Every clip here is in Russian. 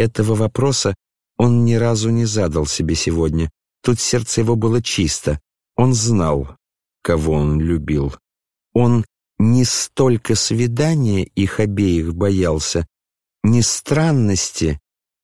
Этого вопроса он ни разу не задал себе сегодня. Тут сердце его было чисто. Он знал, кого он любил. Он не столько свидания их обеих боялся, ни странности,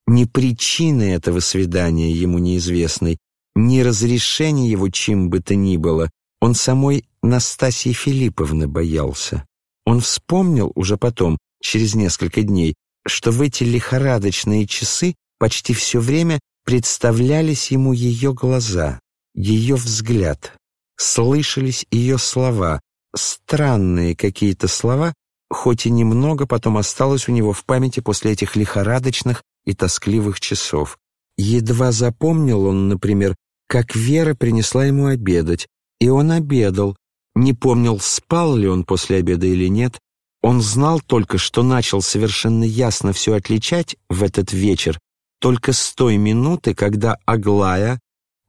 ни причины этого свидания ему неизвестной, ни разрешения его чем бы то ни было, он самой Настасьи Филипповны боялся. Он вспомнил уже потом, через несколько дней, что в эти лихорадочные часы почти все время представлялись ему ее глаза, ее взгляд, слышались ее слова, странные какие-то слова, хоть и немного потом осталось у него в памяти после этих лихорадочных и тоскливых часов. Едва запомнил он, например, как Вера принесла ему обедать, и он обедал, не помнил, спал ли он после обеда или нет. Он знал только, что начал совершенно ясно все отличать в этот вечер только с той минуты, когда Аглая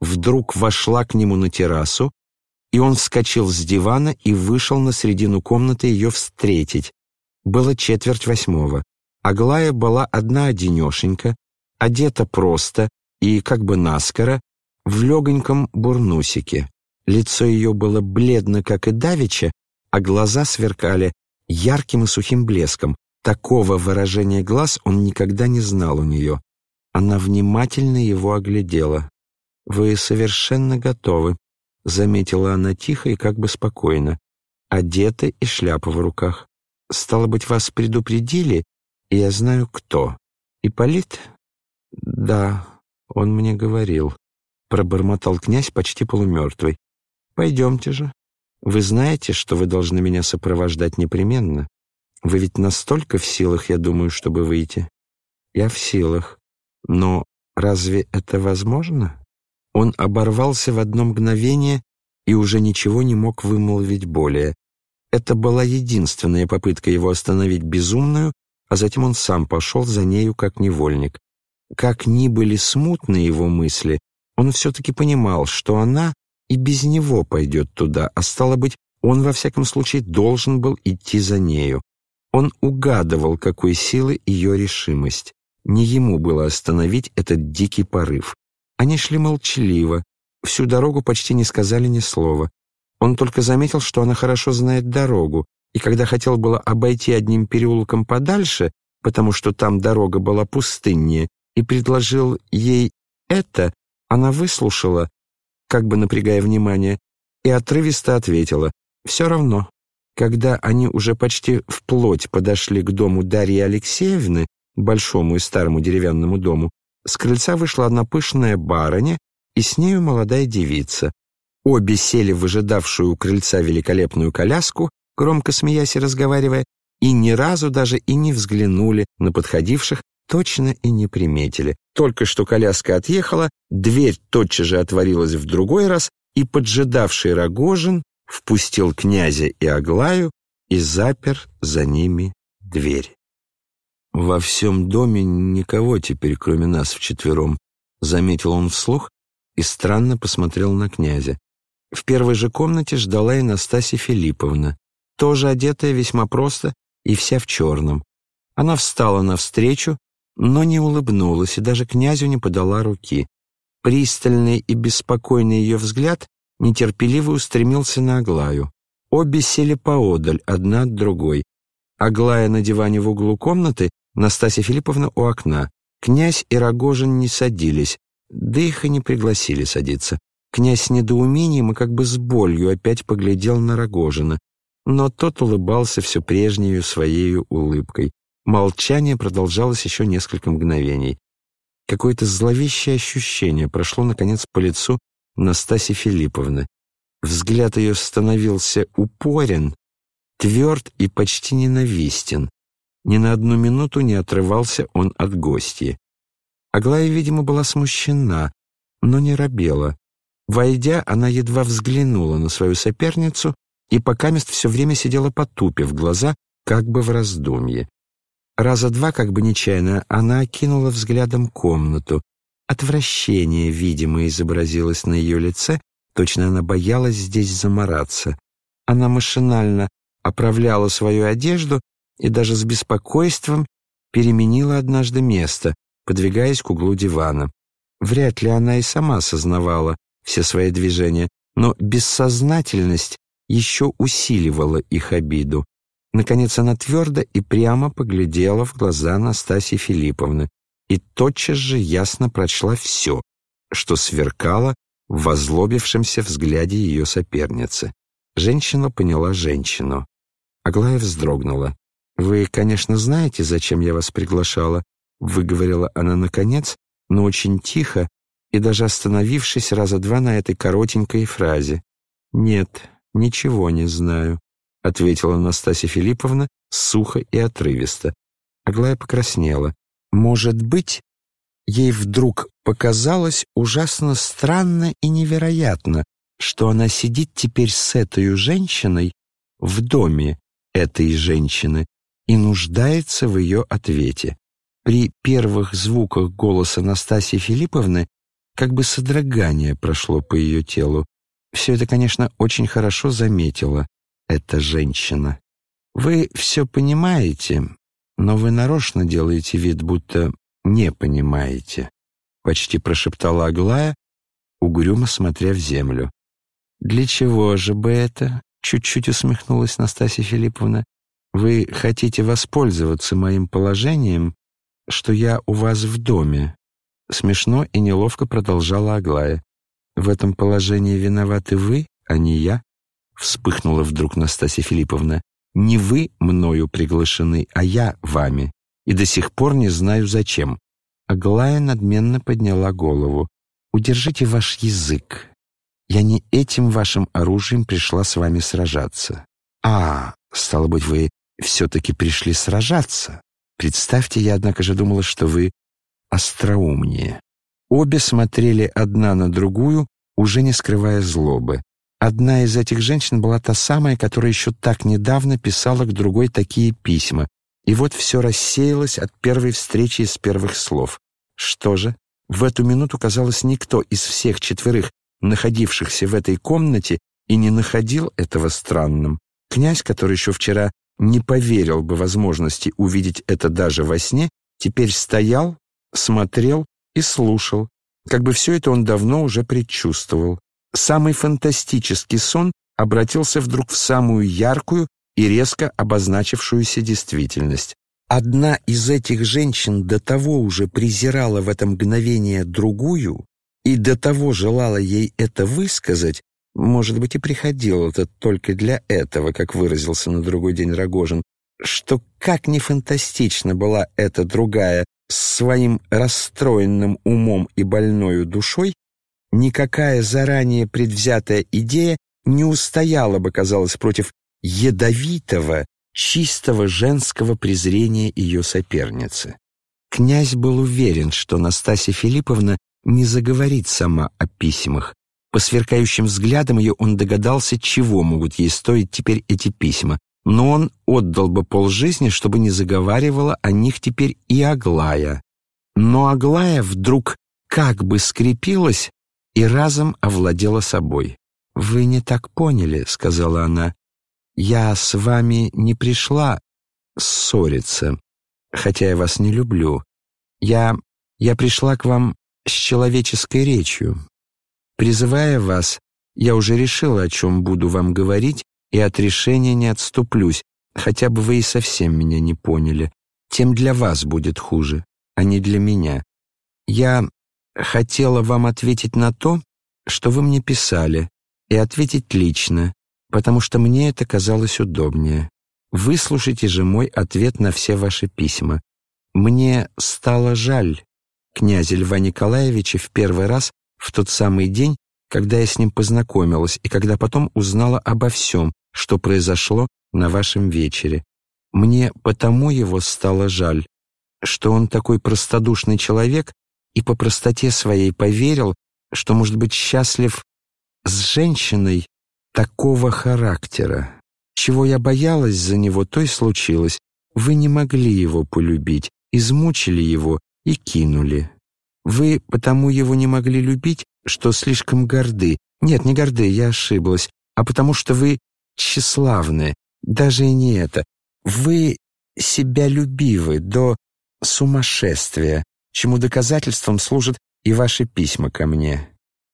вдруг вошла к нему на террасу, и он вскочил с дивана и вышел на середину комнаты ее встретить. Было четверть восьмого. Аглая была одна-одинешенька, одета просто и как бы наскоро, в легоньком бурнусике. Лицо ее было бледно, как и давеча, а глаза сверкали ярким и сухим блеском. Такого выражения глаз он никогда не знал у нее. Она внимательно его оглядела. «Вы совершенно готовы», — заметила она тихо и как бы спокойно. «Одеты и шляпа в руках. Стало быть, вас предупредили, и я знаю, кто. Ипполит?» «Да, он мне говорил», — пробормотал князь почти полумертвый. Пойдемте же. Вы знаете, что вы должны меня сопровождать непременно. Вы ведь настолько в силах, я думаю, чтобы выйти. Я в силах. Но разве это возможно? Он оборвался в одно мгновение и уже ничего не мог вымолвить более. Это была единственная попытка его остановить безумную, а затем он сам пошел за нею как невольник. Как ни были смутны его мысли, он все-таки понимал, что она и без него пойдет туда, а стало быть, он во всяком случае должен был идти за нею. Он угадывал, какой силы ее решимость. Не ему было остановить этот дикий порыв. Они шли молчаливо, всю дорогу почти не сказали ни слова. Он только заметил, что она хорошо знает дорогу, и когда хотел было обойти одним переулком подальше, потому что там дорога была пустыннее, и предложил ей это, она выслушала, как бы напрягая внимание, и отрывисто ответила «Все равно». Когда они уже почти вплоть подошли к дому Дарьи Алексеевны, большому и старому деревянному дому, с крыльца вышла одна пышная барыня и с нею молодая девица. Обе сели в ожидавшую у крыльца великолепную коляску, громко смеясь и разговаривая, и ни разу даже и не взглянули на подходивших, точно и не приметили. Только что коляска отъехала, дверь тотчас же отворилась в другой раз, и поджидавший Рогожин впустил князя и Аглаю и запер за ними дверь. «Во всем доме никого теперь, кроме нас вчетвером», — заметил он вслух и странно посмотрел на князя. В первой же комнате ждала и Настасья Филипповна, тоже одетая весьма просто и вся в черном. Она встала навстречу, но не улыбнулась и даже князю не подала руки. Пристальный и беспокойный ее взгляд нетерпеливо устремился на Аглаю. Обе сели поодаль, одна от другой. Аглая на диване в углу комнаты, Настасья Филипповна у окна. Князь и Рогожин не садились, да их и не пригласили садиться. Князь с недоумением и как бы с болью опять поглядел на Рогожина, но тот улыбался все прежнею своей улыбкой. Молчание продолжалось еще несколько мгновений. Какое-то зловещее ощущение прошло, наконец, по лицу Настаси Филипповны. Взгляд ее становился упорен, тверд и почти ненавистен. Ни на одну минуту не отрывался он от гостья. Аглая, видимо, была смущена, но не робела. Войдя, она едва взглянула на свою соперницу и пока мест все время сидела потупив глаза, как бы в раздумье. Раза два, как бы нечаянно, она окинула взглядом комнату. Отвращение, видимо, изобразилось на ее лице, точно она боялась здесь замораться. Она машинально оправляла свою одежду и даже с беспокойством переменила однажды место. подвигаясь к углу дивана. Вряд ли она и сама осознавала все свои движения, но бессознательность еще усиливала их обиду. Наконец она твердо и прямо поглядела в глаза Настасьи Филипповны и тотчас же ясно прочла все, что сверкало в возлобившемся взгляде ее соперницы. Женщина поняла женщину. Аглая вздрогнула. «Вы, конечно, знаете, зачем я вас приглашала?» Выговорила она наконец, но очень тихо и даже остановившись раза два на этой коротенькой фразе. «Нет, ничего не знаю», — ответила Настасья Филипповна сухо и отрывисто. Аглая покраснела. «Может быть, ей вдруг показалось ужасно странно и невероятно, что она сидит теперь с этой женщиной в доме этой женщины и нуждается в ее ответе. При первых звуках голоса Настасьи Филипповны как бы содрогание прошло по ее телу. Все это, конечно, очень хорошо заметила эта женщина. Вы все понимаете, но вы нарочно делаете вид, будто не понимаете, почти прошептала Аглая, угрюмо смотря в землю. «Для чего же бы это?» — чуть-чуть усмехнулась Настасья Филипповна. «Вы хотите воспользоваться моим положением, что я у вас в доме?» Смешно и неловко продолжала Аглая. «В этом положении виноваты вы, а не я?» Вспыхнула вдруг Настасья Филипповна. «Не вы мною приглашены, а я вами. И до сих пор не знаю, зачем». Аглая надменно подняла голову. «Удержите ваш язык. Я не этим вашим оружием пришла с вами сражаться. А, стало быть, вы все-таки пришли сражаться. Представьте, я, однако же, думала, что вы остроумнее. Обе смотрели одна на другую, уже не скрывая злобы. Одна из этих женщин была та самая, которая еще так недавно писала к другой такие письма. И вот все рассеялось от первой встречи из первых слов. Что же? В эту минуту, казалось, никто из всех четверых находившихся в этой комнате, и не находил этого странным. Князь, который еще вчера не поверил бы возможности увидеть это даже во сне, теперь стоял, смотрел и слушал, как бы все это он давно уже предчувствовал. Самый фантастический сон обратился вдруг в самую яркую и резко обозначившуюся действительность. Одна из этих женщин до того уже презирала в это мгновение другую, и до того желала ей это высказать, может быть, и приходил это только для этого, как выразился на другой день Рогожин, что как ни фантастична была эта другая с своим расстроенным умом и больною душой, никакая заранее предвзятая идея не устояла бы, казалось, против ядовитого, чистого женского презрения ее соперницы. Князь был уверен, что Настасья Филипповна не заговорит сама о письмах. По сверкающим взглядам ее он догадался, чего могут ей стоить теперь эти письма, но он отдал бы полжизни, чтобы не заговаривала о них теперь и Аглая. Но Аглая вдруг как бы скрепилась и разом овладела собой. «Вы не так поняли», — сказала она. «Я с вами не пришла ссориться, хотя я вас не люблю. Я... я пришла к вам с человеческой речью. Призывая вас, я уже решила, о чем буду вам говорить, и от решения не отступлюсь, хотя бы вы и совсем меня не поняли. Тем для вас будет хуже, а не для меня. Я хотела вам ответить на то, что вы мне писали, и ответить лично, потому что мне это казалось удобнее. Выслушайте же мой ответ на все ваши письма. Мне стало жаль, князя Льва Николаевича в первый раз в тот самый день, когда я с ним познакомилась и когда потом узнала обо всем, что произошло на вашем вечере. Мне потому его стало жаль, что он такой простодушный человек и по простоте своей поверил, что может быть счастлив с женщиной такого характера. Чего я боялась за него, то и случилось. Вы не могли его полюбить, измучили его и кинули. Вы потому его не могли любить, что слишком горды. Нет, не горды, я ошиблась, а потому что вы тщеславны. Даже и не это. Вы себя любивы до сумасшествия. Чему доказательством служат и ваши письма ко мне.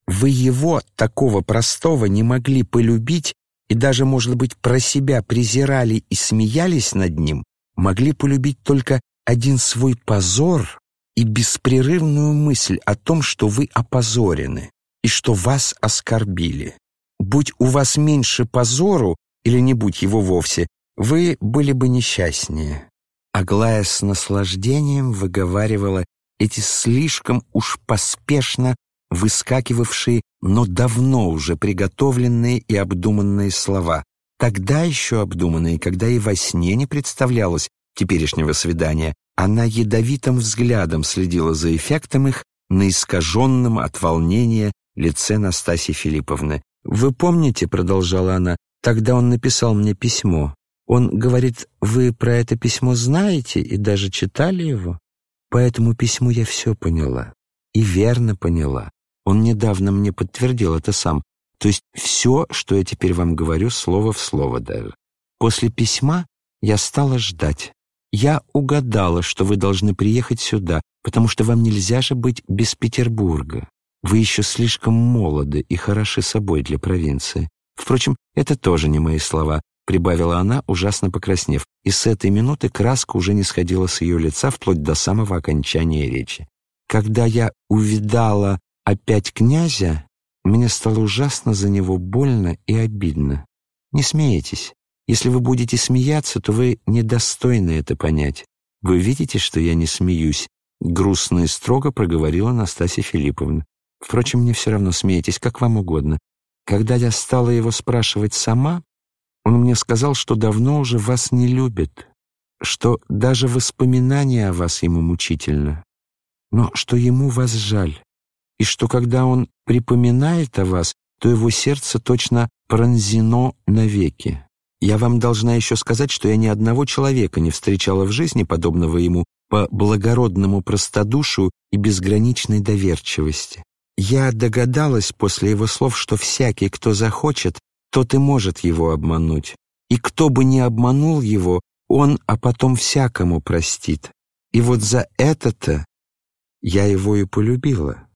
Вы его, такого простого, не могли полюбить и даже, может быть, про себя презирали и смеялись над ним, могли полюбить только один свой позор и беспрерывную мысль о том, что вы опозорены и что вас оскорбили. Будь у вас меньше позору, или не будь его вовсе, вы были бы несчастнее. Аглая с наслаждением выговаривала эти слишком уж поспешно выскакивавшие, но давно уже приготовленные и обдуманные слова. Тогда еще обдуманные, когда и во сне не представлялось теперешнего свидания. Она ядовитым взглядом следила за эффектом их на искаженном от волнения лице Настасьи Филипповны. «Вы помните, — продолжала она, — тогда он написал мне письмо. Он говорит, вы про это письмо знаете и даже читали его? По этому письму я все поняла. И верно поняла. Он недавно мне подтвердил это сам. То есть все, что я теперь вам говорю, слово в слово даже. После письма я стала ждать. Я угадала, что вы должны приехать сюда, потому что вам нельзя же быть без Петербурга. Вы еще слишком молоды и хороши собой для провинции. Впрочем, это тоже не мои слова, прибавила она, ужасно покраснев, и с этой минуты краска уже не сходила с ее лица вплоть до самого окончания речи. Когда я увидала опять князя, мне стало ужасно за него больно и обидно. Не смейтесь. Если вы будете смеяться, то вы недостойны это понять. Вы видите, что я не смеюсь, грустно и строго проговорила Настасья Филипповна. Впрочем, мне все равно смейтесь, как вам угодно. Когда я стала его спрашивать сама, он мне сказал, что давно уже вас не любит, что даже воспоминание о вас ему мучительно, но что ему вас жаль, и что когда он припоминает о вас, то его сердце точно пронзено навеки. Я вам должна еще сказать, что я ни одного человека не встречала в жизни, подобного ему, по благородному простодушию и безграничной доверчивости. Я догадалась после его слов, что всякий, кто захочет, тот и может его обмануть. И кто бы ни обманул его, он, а потом всякому простит. И вот за это-то я его и полюбила.